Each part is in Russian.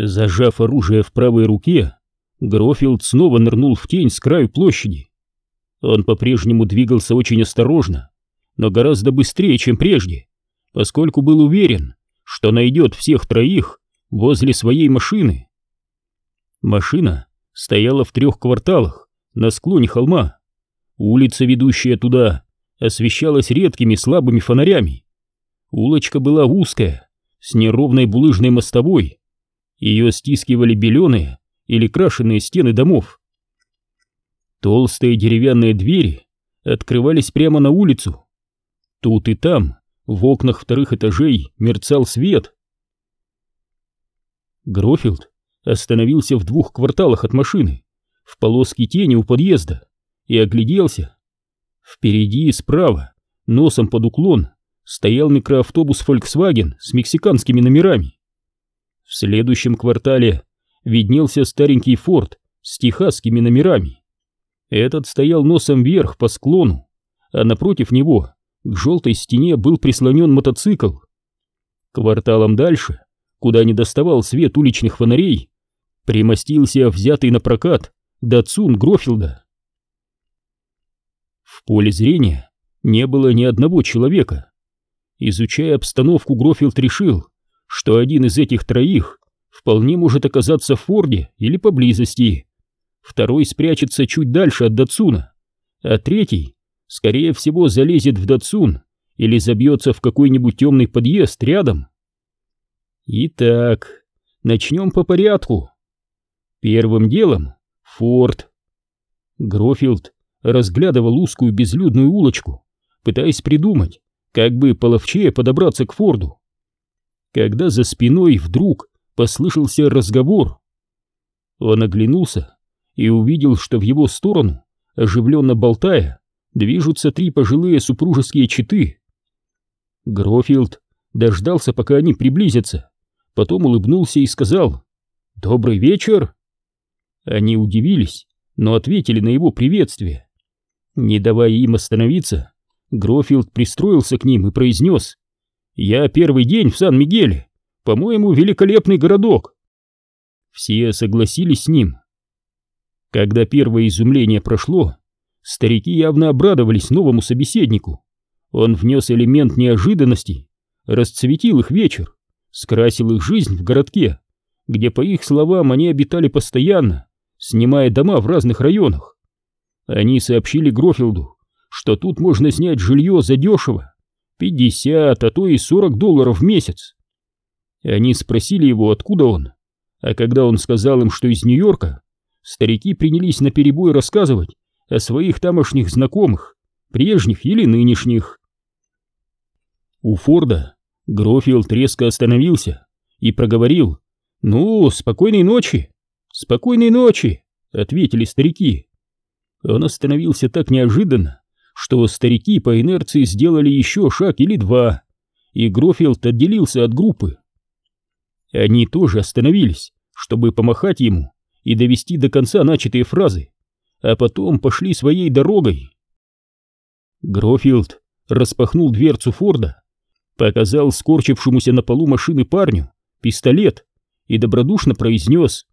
Зажав оружие в правой руке, Грофилд снова нырнул в тень с краю площади. Он по-прежнему двигался очень осторожно, но гораздо быстрее, чем прежде, поскольку был уверен, что найдет всех троих возле своей машины. Машина стояла в трех кварталах на склоне холма. Улица, ведущая туда, освещалась редкими слабыми фонарями. Улочка была узкая, с неровной булыжной мостовой. Ее стискивали беленые или крашеные стены домов. Толстые деревянные двери открывались прямо на улицу. Тут и там, в окнах вторых этажей, мерцал свет. Грофилд остановился в двух кварталах от машины, в полоске тени у подъезда, и огляделся. Впереди и справа, носом под уклон, стоял микроавтобус Volkswagen с мексиканскими номерами. В следующем квартале виднелся старенький форт с техасскими номерами. Этот стоял носом вверх по склону, а напротив него к желтой стене был прислонен мотоцикл. Кварталом дальше, куда не доставал свет уличных фонарей, примостился взятый на прокат Датсун Грофилда. В поле зрения не было ни одного человека. Изучая обстановку, Грофилд решил, что один из этих троих вполне может оказаться в Форде или поблизости. Второй спрячется чуть дальше от Датсуна, а третий, скорее всего, залезет в Датсун или забьется в какой-нибудь темный подъезд рядом. Итак, начнем по порядку. Первым делом Форд. Грофилд разглядывал узкую безлюдную улочку, пытаясь придумать, как бы половчее подобраться к Форду. Когда за спиной вдруг послышался разговор. Он оглянулся и увидел, что в его сторону, оживленно болтая, движутся три пожилые супружеские четы. Грофилд дождался, пока они приблизятся, потом улыбнулся и сказал «Добрый вечер!». Они удивились, но ответили на его приветствие. Не давая им остановиться, Грофилд пристроился к ним и произнес «Я первый день в Сан-Мигеле. По-моему, великолепный городок. Все согласились с ним. Когда первое изумление прошло, старики явно обрадовались новому собеседнику. Он внес элемент неожиданности, расцветил их вечер, скрасил их жизнь в городке, где, по их словам, они обитали постоянно, снимая дома в разных районах. Они сообщили Грофилду, что тут можно снять жилье задешево, 50, а то и 40 долларов в месяц. Они спросили его, откуда он. А когда он сказал им, что из Нью-Йорка, старики принялись наперебой рассказывать о своих тамошних знакомых, прежних или нынешних. У Форда Грофилд резко остановился и проговорил «Ну, спокойной ночи!» «Спокойной ночи!» — ответили старики. Он остановился так неожиданно, что старики по инерции сделали еще шаг или два, и Грофилд отделился от группы. Они тоже остановились, чтобы помахать ему и довести до конца начатые фразы, а потом пошли своей дорогой. Грофилд распахнул дверцу Форда, показал скорчившемуся на полу машины парню пистолет и добродушно произнес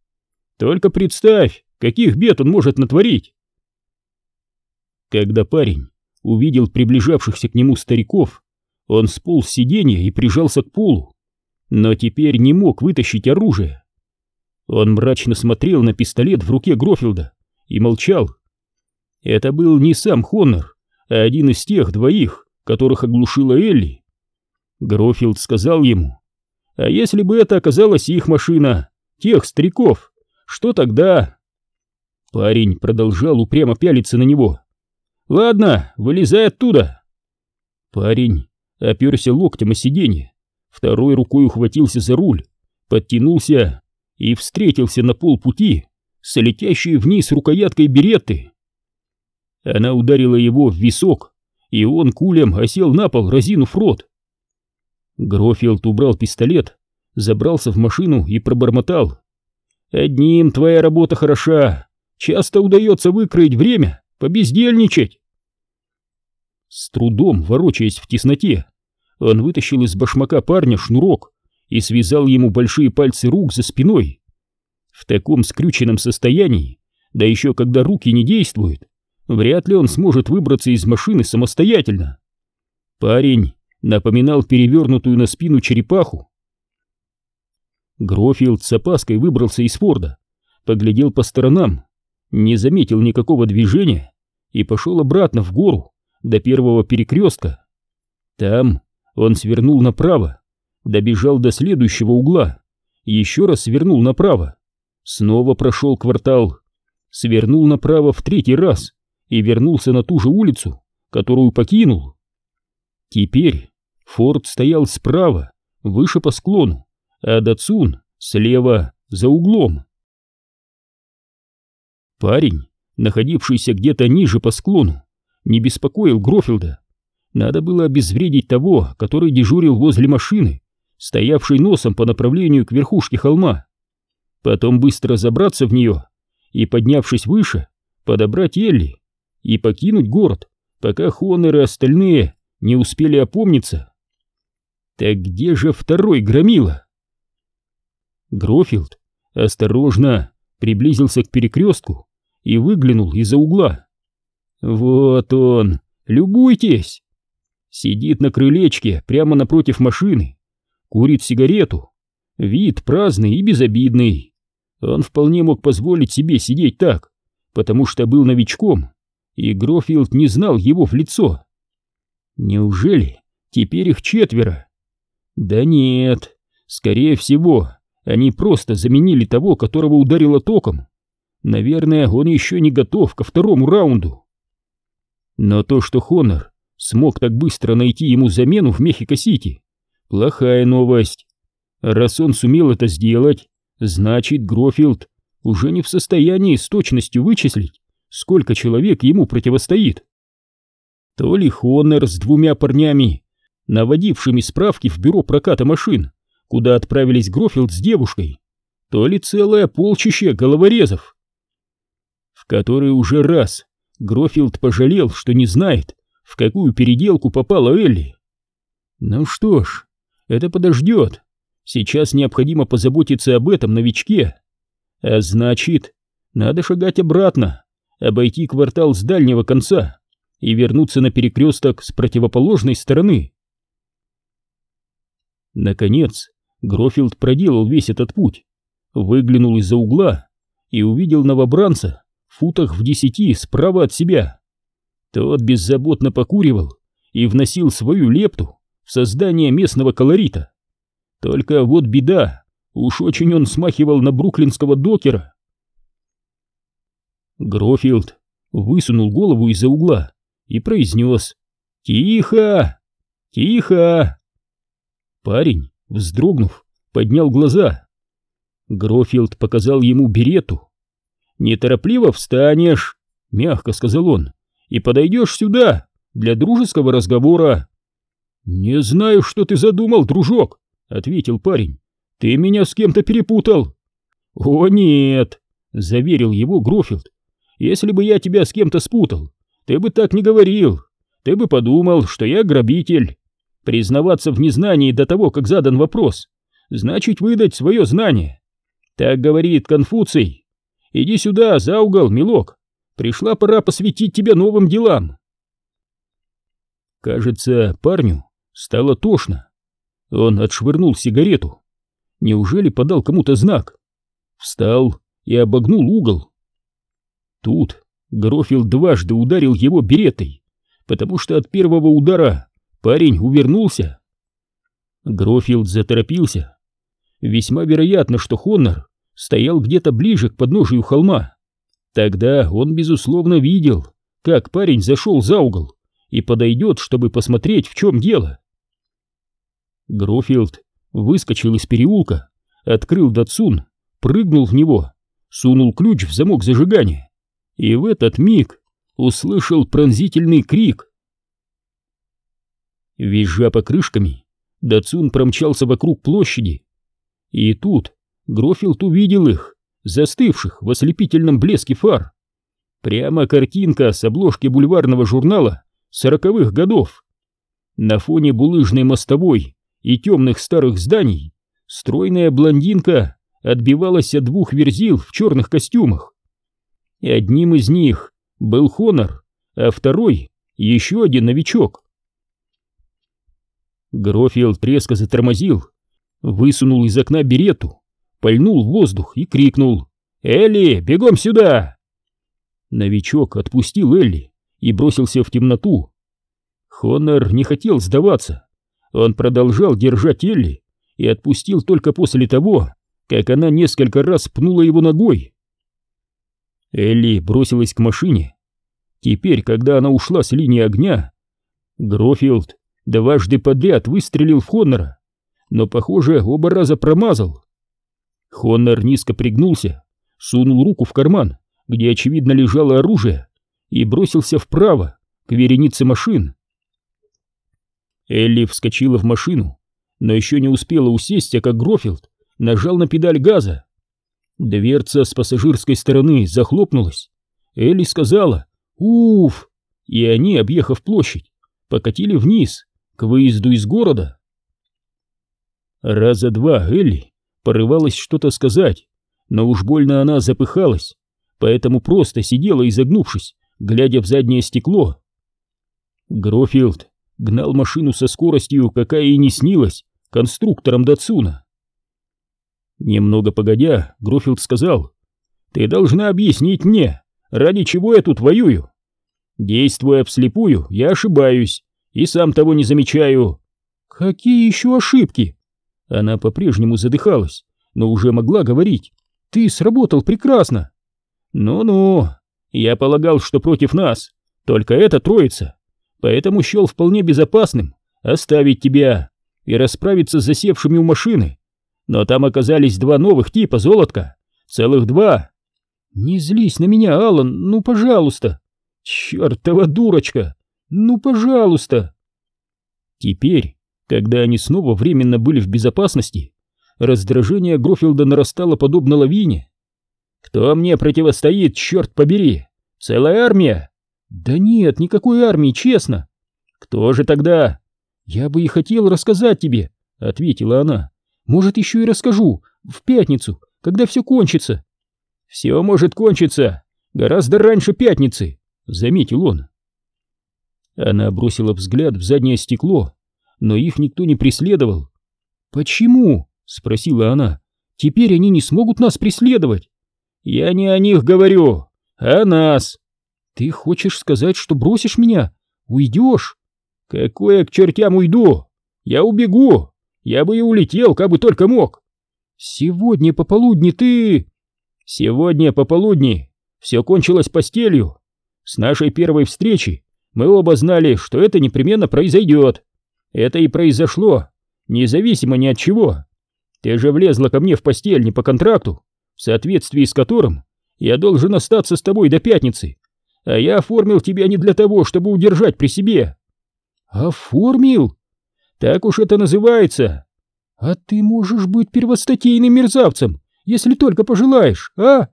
«Только представь, каких бед он может натворить!» Когда парень увидел приближавшихся к нему стариков, он сполз с сиденья и прижался к полу но теперь не мог вытащить оружие. Он мрачно смотрел на пистолет в руке Грофилда и молчал. Это был не сам Хоннор, а один из тех двоих, которых оглушила Элли. Грофилд сказал ему, «А если бы это оказалась их машина, тех стариков, что тогда?» Парень продолжал упрямо пялиться на него. «Ладно, вылезай оттуда!» Парень оперся локтем о сиденье второй рукой ухватился за руль, подтянулся и встретился на полпути с летящей вниз рукояткой беретты. Она ударила его в висок, и он кулем осел на пол, разинув рот. Грофилд убрал пистолет, забрался в машину и пробормотал. «Одним твоя работа хороша, часто удается выкроить время, побездельничать». С трудом ворочаясь в тесноте, он вытащил из башмака парня шнурок и связал ему большие пальцы рук за спиной. В таком скрюченном состоянии, да еще когда руки не действуют, вряд ли он сможет выбраться из машины самостоятельно. Парень напоминал перевернутую на спину черепаху. Грофилд с опаской выбрался из Форда, поглядел по сторонам, не заметил никакого движения и пошел обратно в гору до первого перекрестка. Там он свернул направо, добежал до следующего угла, еще раз свернул направо, снова прошел квартал, свернул направо в третий раз и вернулся на ту же улицу, которую покинул. Теперь Форд стоял справа, выше по склону, а Дацун слева, за углом. Парень, находившийся где-то ниже по склону, не беспокоил Грофилда. Надо было обезвредить того, который дежурил возле машины, стоявшей носом по направлению к верхушке холма. Потом быстро забраться в нее и, поднявшись выше, подобрать Элли и покинуть город, пока Хонор и остальные не успели опомниться. Так где же второй громила? Грофилд осторожно приблизился к перекрестку и выглянул из-за угла. Вот он, любуйтесь! Сидит на крылечке прямо напротив машины, курит сигарету. Вид праздный и безобидный. Он вполне мог позволить себе сидеть так, потому что был новичком, и Грофилд не знал его в лицо. Неужели теперь их четверо? Да нет, скорее всего, они просто заменили того, которого ударило током. Наверное, он еще не готов ко второму раунду. Но то, что Хонор смог так быстро найти ему замену в Мехико-Сити, плохая новость. Раз он сумел это сделать, значит, Грофилд уже не в состоянии с точностью вычислить, сколько человек ему противостоит. То ли Хонор с двумя парнями, наводившими справки в бюро проката машин, куда отправились Грофилд с девушкой, то ли целое полчище головорезов. Который уже раз Грофилд пожалел, что не знает, в какую переделку попала Элли. Ну что ж, это подождет. Сейчас необходимо позаботиться об этом новичке. А значит, надо шагать обратно, обойти квартал с дальнего конца и вернуться на перекресток с противоположной стороны. Наконец, Грофилд проделал весь этот путь, выглянул из-за угла и увидел новобранца футах в десяти справа от себя. Тот беззаботно покуривал и вносил свою лепту в создание местного колорита. Только вот беда, уж очень он смахивал на бруклинского докера. Грофилд высунул голову из-за угла и произнес «Тихо! Тихо!» Парень, вздрогнув, поднял глаза. Грофилд показал ему берету. «Неторопливо встанешь», — мягко сказал он, — «и подойдешь сюда для дружеского разговора». «Не знаю, что ты задумал, дружок», — ответил парень. «Ты меня с кем-то перепутал». «О, нет», — заверил его Грофилд. «Если бы я тебя с кем-то спутал, ты бы так не говорил. Ты бы подумал, что я грабитель. Признаваться в незнании до того, как задан вопрос, значит выдать свое знание. Так говорит Конфуций. Иди сюда, за угол, милок. Пришла пора посвятить тебя новым делам. Кажется, парню стало тошно. Он отшвырнул сигарету. Неужели подал кому-то знак? Встал и обогнул угол. Тут Грофил дважды ударил его беретой, потому что от первого удара парень увернулся. Грофилд заторопился. Весьма вероятно, что Хоннор стоял где-то ближе к подножию холма. Тогда он, безусловно, видел, как парень зашел за угол и подойдет, чтобы посмотреть, в чем дело. Грофилд выскочил из переулка, открыл датсун, прыгнул в него, сунул ключ в замок зажигания и в этот миг услышал пронзительный крик. Визжа покрышками, Датсун промчался вокруг площади. И тут Грофилд увидел их, застывших в ослепительном блеске фар. Прямо картинка с обложки бульварного журнала сороковых годов. На фоне булыжной мостовой и темных старых зданий стройная блондинка отбивалась от двух верзил в черных костюмах. И одним из них был Хонор, а второй — еще один новичок. Грофилд резко затормозил, высунул из окна берету, пальнул в воздух и крикнул «Элли, бегом сюда!» Новичок отпустил Элли и бросился в темноту. Хонор не хотел сдаваться. Он продолжал держать Элли и отпустил только после того, как она несколько раз пнула его ногой. Элли бросилась к машине. Теперь, когда она ушла с линии огня, Грофилд дважды подряд выстрелил в Хоннора, но, похоже, оба раза промазал. Хоннор низко пригнулся, сунул руку в карман, где, очевидно, лежало оружие, и бросился вправо, к веренице машин. Элли вскочила в машину, но еще не успела усесть, а как Грофилд нажал на педаль газа. Дверца с пассажирской стороны захлопнулась. Элли сказала «Уф!» и они, объехав площадь, покатили вниз, к выезду из города. Раза два Элли порывалась что-то сказать, но уж больно она запыхалась, поэтому просто сидела изогнувшись, глядя в заднее стекло. Грофилд гнал машину со скоростью, какая и не снилась, конструктором Датсуна. Немного погодя, Грофилд сказал, «Ты должна объяснить мне, ради чего я тут воюю. Действуя вслепую, я ошибаюсь, и сам того не замечаю». «Какие еще ошибки?» Она по-прежнему задыхалась, но уже могла говорить. «Ты сработал прекрасно!» «Ну-ну, я полагал, что против нас только эта троица, поэтому счел вполне безопасным оставить тебя и расправиться с засевшими у машины, но там оказались два новых типа золотка, целых два. Не злись на меня, Алан, ну пожалуйста. Чертова дурочка, ну пожалуйста. Теперь, когда они снова временно были в безопасности, раздражение Грофилда нарастало подобно лавине. Кто мне противостоит, черт побери? Целая армия? Да нет, никакой армии, честно. Кто же тогда? Я бы и хотел рассказать тебе, ответила она. Может, еще и расскажу, в пятницу, когда все кончится. Все может кончиться гораздо раньше пятницы, заметил он. Она бросила взгляд в заднее стекло, но их никто не преследовал. «Почему?» — спросила она. «Теперь они не смогут нас преследовать». «Я не о них говорю, а о нас». «Ты хочешь сказать, что бросишь меня? Уйдешь?» «Какое к чертям уйду? Я убегу!» Я бы и улетел, как бы только мог. Сегодня пополудни ты... Сегодня пополудни все кончилось постелью. С нашей первой встречи мы оба знали, что это непременно произойдет. Это и произошло, независимо ни от чего. Ты же влезла ко мне в постель не по контракту, в соответствии с которым я должен остаться с тобой до пятницы, а я оформил тебя не для того, чтобы удержать при себе. Оформил? Так уж это называется. А ты можешь быть первостатейным мерзавцем, если только пожелаешь, а?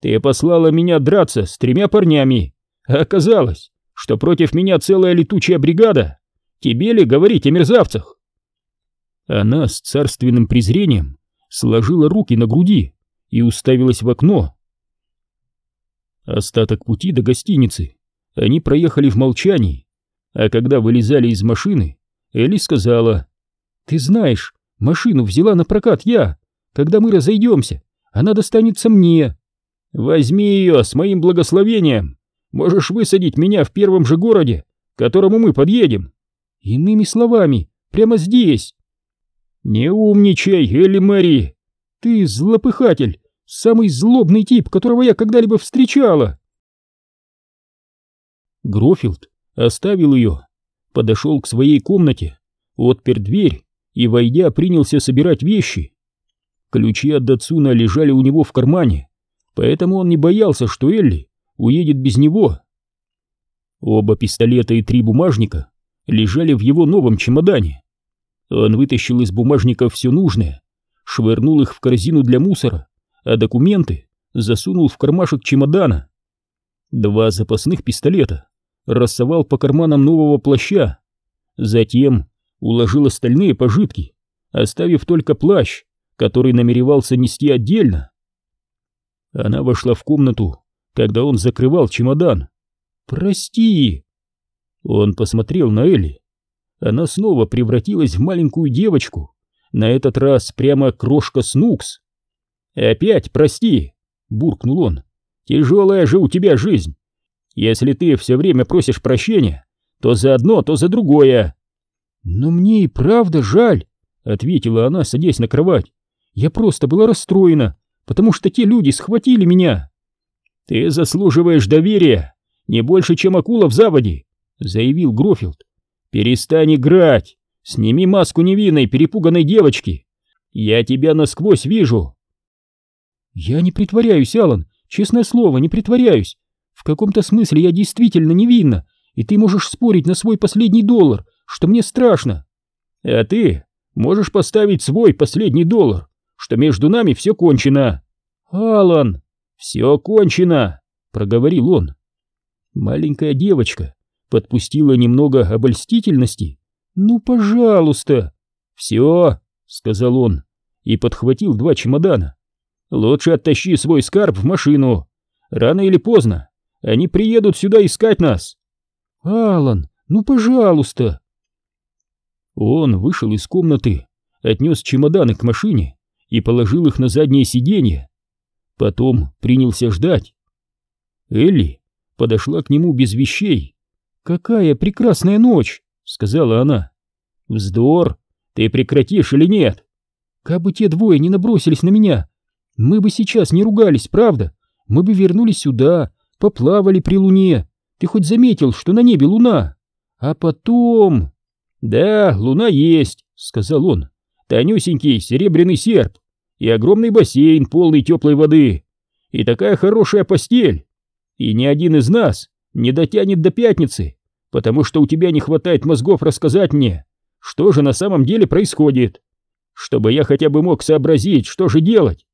Ты послала меня драться с тремя парнями, а оказалось, что против меня целая летучая бригада. Тебе ли говорить о мерзавцах? Она с царственным презрением сложила руки на груди и уставилась в окно. Остаток пути до гостиницы они проехали в молчании, а когда вылезали из машины, Элли сказала, «Ты знаешь, машину взяла на прокат я. Когда мы разойдемся, она достанется мне. Возьми ее с моим благословением. Можешь высадить меня в первом же городе, к которому мы подъедем. Иными словами, прямо здесь». «Не умничай, Элли Мэри! Ты злопыхатель, самый злобный тип, которого я когда-либо встречала!» Грофилд оставил ее подошел к своей комнате, отпер дверь и, войдя, принялся собирать вещи. Ключи от Датсуна лежали у него в кармане, поэтому он не боялся, что Элли уедет без него. Оба пистолета и три бумажника лежали в его новом чемодане. Он вытащил из бумажника все нужное, швырнул их в корзину для мусора, а документы засунул в кармашек чемодана. Два запасных пистолета рассовал по карманам нового плаща, затем уложил остальные пожитки, оставив только плащ, который намеревался нести отдельно. Она вошла в комнату, когда он закрывал чемодан. «Прости!» Он посмотрел на Элли. Она снова превратилась в маленькую девочку, на этот раз прямо крошка Снукс. «Опять прости!» — буркнул он. «Тяжелая же у тебя жизнь. Если ты все время просишь прощения, то за одно, то за другое». «Но мне и правда жаль», — ответила она, садясь на кровать. «Я просто была расстроена, потому что те люди схватили меня». «Ты заслуживаешь доверия, не больше, чем акула в заводе», — заявил Грофилд. «Перестань играть, сними маску невинной, перепуганной девочки. Я тебя насквозь вижу». «Я не притворяюсь, Алан, честное слово, не притворяюсь. В каком-то смысле я действительно невинна, и ты можешь спорить на свой последний доллар, что мне страшно. А ты можешь поставить свой последний доллар, что между нами все кончено. Алан, все кончено, проговорил он. Маленькая девочка подпустила немного обольстительности. Ну, пожалуйста. Все, сказал он и подхватил два чемодана. Лучше оттащи свой скарб в машину. Рано или поздно они приедут сюда искать нас. Алан, ну, пожалуйста. Он вышел из комнаты, отнес чемоданы к машине и положил их на заднее сиденье. Потом принялся ждать. Элли подошла к нему без вещей. «Какая прекрасная ночь!» — сказала она. «Вздор! Ты прекратишь или нет?» «Как бы те двое не набросились на меня, мы бы сейчас не ругались, правда? Мы бы вернулись сюда, поплавали при луне. Ты хоть заметил, что на небе луна? А потом...» «Да, луна есть», — сказал он. «Тонюсенький серебряный серп и огромный бассейн, полный теплой воды, и такая хорошая постель. И ни один из нас не дотянет до пятницы, потому что у тебя не хватает мозгов рассказать мне, что же на самом деле происходит, чтобы я хотя бы мог сообразить, что же делать.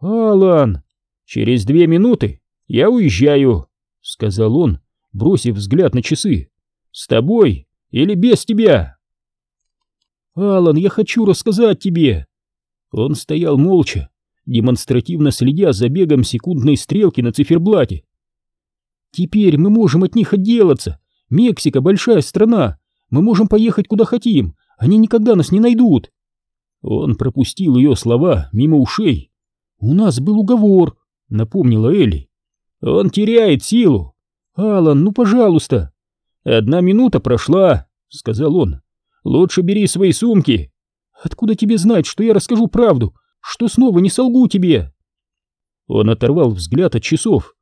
Алан, через две минуты я уезжаю», — сказал он, бросив взгляд на часы. «С тобой или без тебя?» «Алан, я хочу рассказать тебе!» Он стоял молча, демонстративно следя за бегом секундной стрелки на циферблате. «Теперь мы можем от них отделаться. Мексика — большая страна. Мы можем поехать куда хотим. Они никогда нас не найдут». Он пропустил ее слова мимо ушей. «У нас был уговор», — напомнила Элли. «Он теряет силу». «Алан, ну пожалуйста». «Одна минута прошла», — сказал он. «Лучше бери свои сумки». «Откуда тебе знать, что я расскажу правду? Что снова не солгу тебе?» Он оторвал взгляд от часов.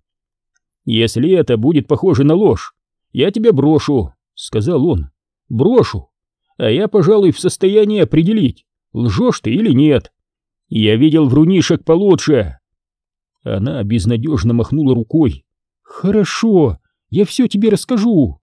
«Если это будет похоже на ложь, я тебя брошу», — сказал он. «Брошу. А я, пожалуй, в состоянии определить, лжешь ты или нет. Я видел врунишек получше». Она безнадежно махнула рукой. «Хорошо, я все тебе расскажу».